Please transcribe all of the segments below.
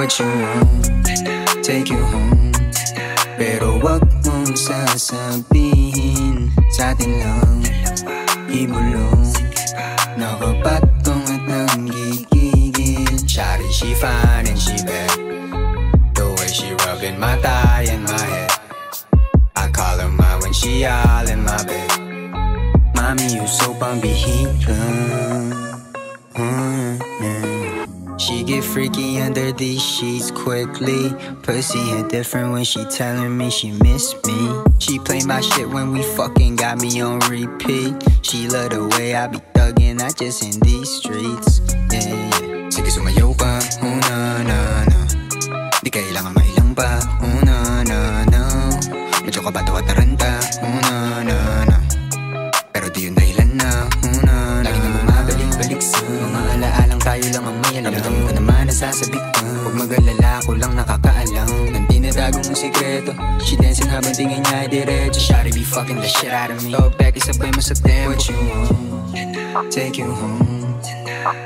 What you want, take you home. Pero wag mong sasabihin Sa atin lang, ibulong Nakapatong at nanggigigil. Shawty, she fine and she bad. The way she rubbing my thigh and my head. I call her mine when she all in my bed. Mommy, you so pambihira She get freaky under these sheets quickly. Pussy hit different when she telling me she miss me. She play my shit when we fucking got me on repeat. She love the way I be thuggin', not just in these streets. Yeah, yeah. Sige sumayaw pa, oh na na na. Di kailangan mailang pa, oh na na na. Medyo kabato at mga alaalang tayo lang ang may alam. Alam ko naman nasasabik ka. Huwag mag-alala, ako lang nakakaalam. Nang tinatago mong sikreto. She dancing habang tingin niya diretso. Shawty be fucking the shit out of me. It back, isabay mo sa tempo. What you want, take you home.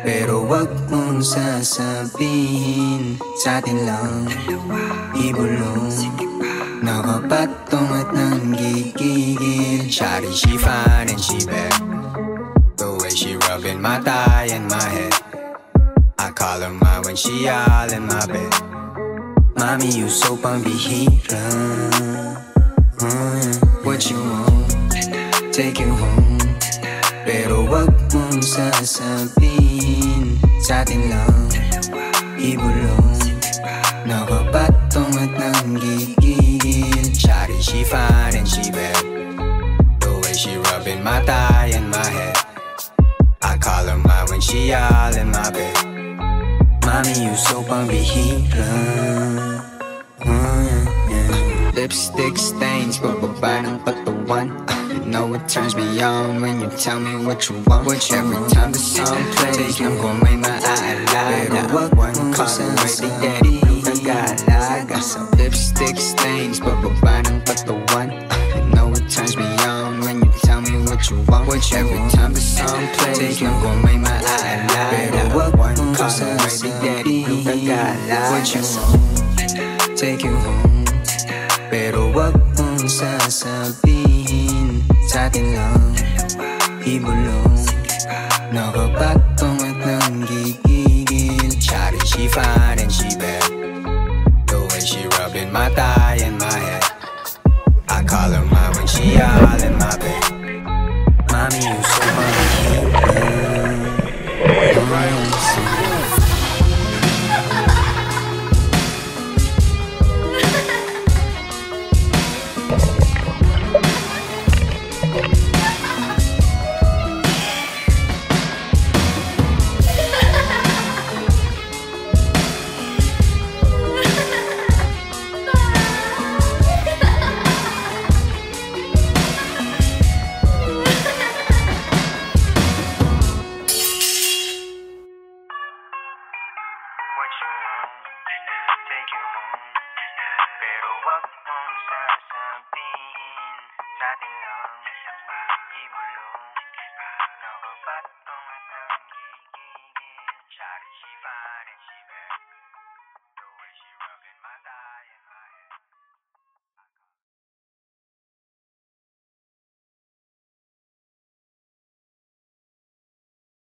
Pero wag mong sasabihin Sa atin lang Ibulong Nakapatong at nanggigigil Shawty, she fine and she bad she rubbing my thigh and my head. I call her mine when she all in my bed. Mommy, you so pambihira Mm, What you want, take you home. Pero wag mong sasabihin Sa atin lang Ibulong. Nakapatong at nanggigigil Shawty, she fine and she bad. The way she rubbing my thigh and my head she all in my bed. Mommy, you so pambihira uh, uh, Mm, yeah. Lipstick stains, bababa ng patawan You know it turns me on when you tell me what you want. Which Every time the song plays, I'm gon' may maaalala Pero wag mong sasabihin Nagala, got some lipstick stains, bababa ng patawan You know what you want. What you Every want. time the song plays, you gon' make my eye light Better work one cause I'm ready, daddy. You got God What you want? Take you home. Better work one sa sabihin sa akin lang. Ibulong. Nakabatong at nang gigigil. Shawty, she fine and she bad. The way she rubbing my thigh. Welcome to Sarah Sam